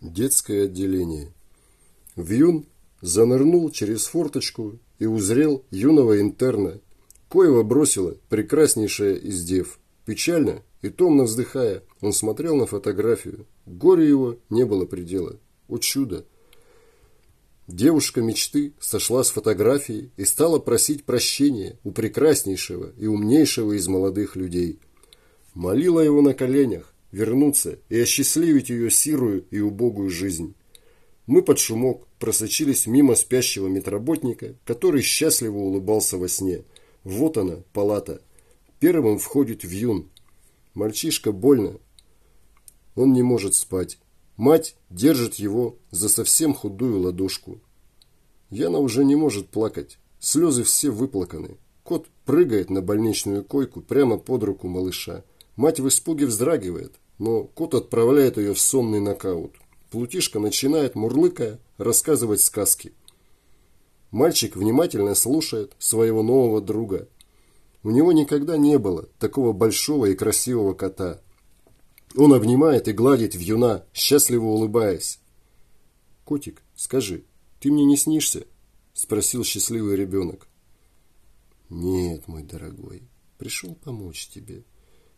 Детское отделение. Вьюн занырнул через форточку и узрел юного интерна, коего бросила прекраснейшая из дев. Печально и томно вздыхая, он смотрел на фотографию. Горе его не было предела. О чудо! Девушка мечты сошла с фотографии и стала просить прощения у прекраснейшего и умнейшего из молодых людей. Молила его на коленях вернуться и осчастливить ее сирую и убогую жизнь. Мы под шумок просочились мимо спящего медработника, который счастливо улыбался во сне. Вот она, палата. Первым входит Вьюн. Мальчишка больно. Он не может спать. Мать держит его за совсем худую ладошку. Яна уже не может плакать. Слезы все выплаканы. Кот прыгает на больничную койку прямо под руку малыша. Мать в испуге вздрагивает, но кот отправляет ее в сонный нокаут. Плутишка начинает, мурлыкая, рассказывать сказки. Мальчик внимательно слушает своего нового друга. У него никогда не было такого большого и красивого кота. Он обнимает и гладит вьюна, счастливо улыбаясь. «Котик, скажи, ты мне не снишься?» – спросил счастливый ребенок. «Нет, мой дорогой, пришел помочь тебе.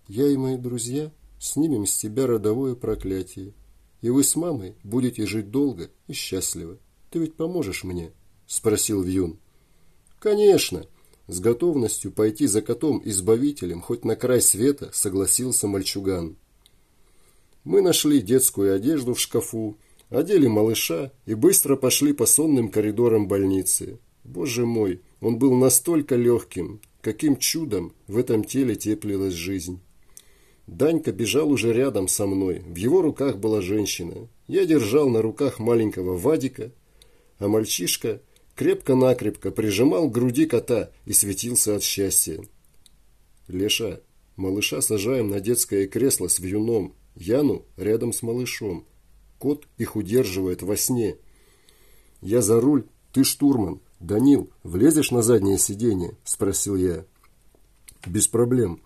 Я и мои друзья снимем с тебя родовое проклятие, и вы с мамой будете жить долго и счастливо. Ты ведь поможешь мне?» – спросил Вьюн. «Конечно!» С готовностью пойти за котом-избавителем хоть на край света согласился мальчуган. Мы нашли детскую одежду в шкафу, одели малыша и быстро пошли по сонным коридорам больницы. Боже мой, он был настолько легким, каким чудом в этом теле теплилась жизнь. Данька бежал уже рядом со мной, в его руках была женщина. Я держал на руках маленького Вадика, а мальчишка крепко-накрепко прижимал к груди кота и светился от счастья. Леша, малыша сажаем на детское кресло с вьюном, Яну рядом с малышом. Кот их удерживает во сне. Я за руль, ты штурман. Данил, влезешь на заднее сиденье? Спросил я. Без проблем.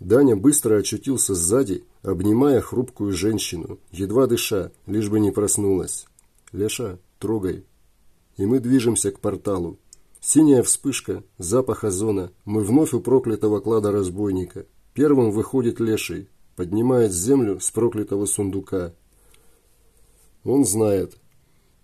Даня быстро очутился сзади, обнимая хрупкую женщину, едва дыша, лишь бы не проснулась. Леша, трогай. И мы движемся к порталу. Синяя вспышка, запах озона. Мы вновь у проклятого клада разбойника. Первым выходит леший, поднимает землю с проклятого сундука. Он знает.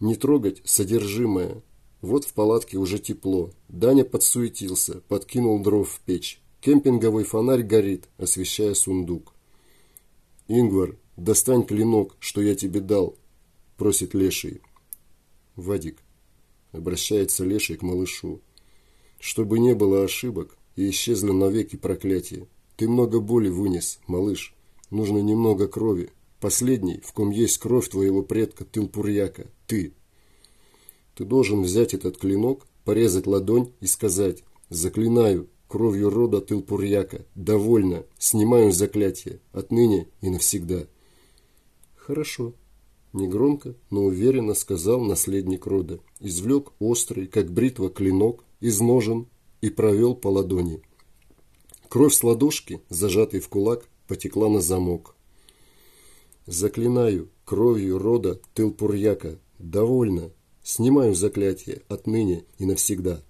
Не трогать содержимое. Вот в палатке уже тепло. Даня подсуетился, подкинул дров в печь. Кемпинговый фонарь горит, освещая сундук. «Ингвар, достань клинок, что я тебе дал», – просит Леший. «Вадик», – обращается Леший к малышу, – «чтобы не было ошибок и исчезли навеки проклятия. Ты много боли вынес, малыш. Нужно немного крови. Последний, в ком есть кровь твоего предка Тылпурьяка, ты. Ты должен взять этот клинок, порезать ладонь и сказать «Заклинаю, кровью рода Тылпурьяка. Довольно. Снимаю заклятие. Отныне и навсегда. Хорошо. Негромко, но уверенно сказал наследник рода. Извлек острый, как бритва, клинок из ножен и провел по ладони. Кровь с ладошки, зажатой в кулак, потекла на замок. Заклинаю кровью рода Тылпурьяка. Довольно. Снимаю заклятие отныне и навсегда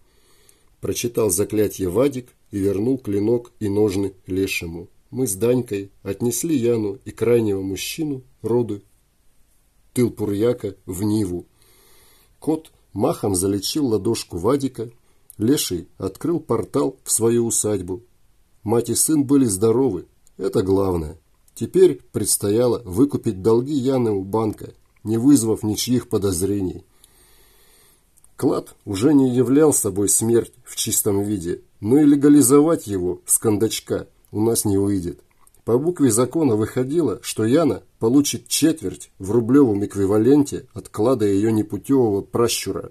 прочитал заклятие Вадик и вернул клинок и ножны лешему. Мы с Данькой отнесли Яну и крайнего мужчину, роду Тылпурьяка, в Ниву. Кот махом залечил ладошку Вадика, Леший открыл портал в свою усадьбу. Мать и сын были здоровы, это главное. Теперь предстояло выкупить долги Яны у банка, не вызвав ничьих подозрений. Клад уже не являл собой смерть в чистом виде, но и легализовать его с кондачка у нас не выйдет. По букве закона выходило, что Яна получит четверть в рублевом эквиваленте от клада ее непутевого пращура.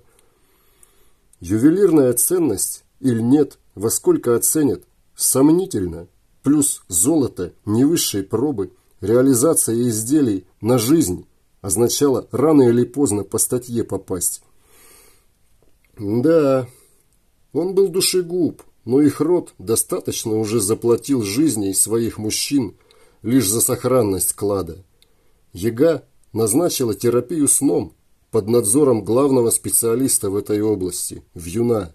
Ювелирная ценность или нет, во сколько оценят, сомнительно. Плюс золото не высшей пробы, реализация изделий на жизнь означало рано или поздно по статье попасть. Да, он был душегуб, но их род достаточно уже заплатил жизней своих мужчин лишь за сохранность клада. Ега назначила терапию сном под надзором главного специалиста в этой области, Вьюна.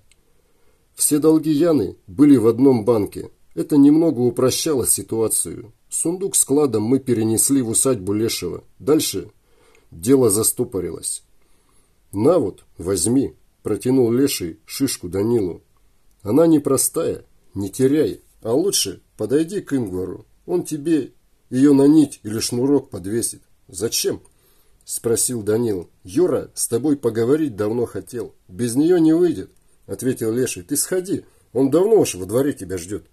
Все долги Яны были в одном банке. Это немного упрощало ситуацию. Сундук с кладом мы перенесли в усадьбу Лешего. Дальше дело застопорилось. «На вот, возьми», – протянул Леший шишку Данилу. «Она непростая, не теряй, а лучше подойди к Ингвару. Он тебе ее на нить или шнурок подвесит. Зачем?» – спросил Данил. «Юра с тобой поговорить давно хотел. Без нее не выйдет», – ответил Леший. «Ты сходи, он давно уж во дворе тебя ждет».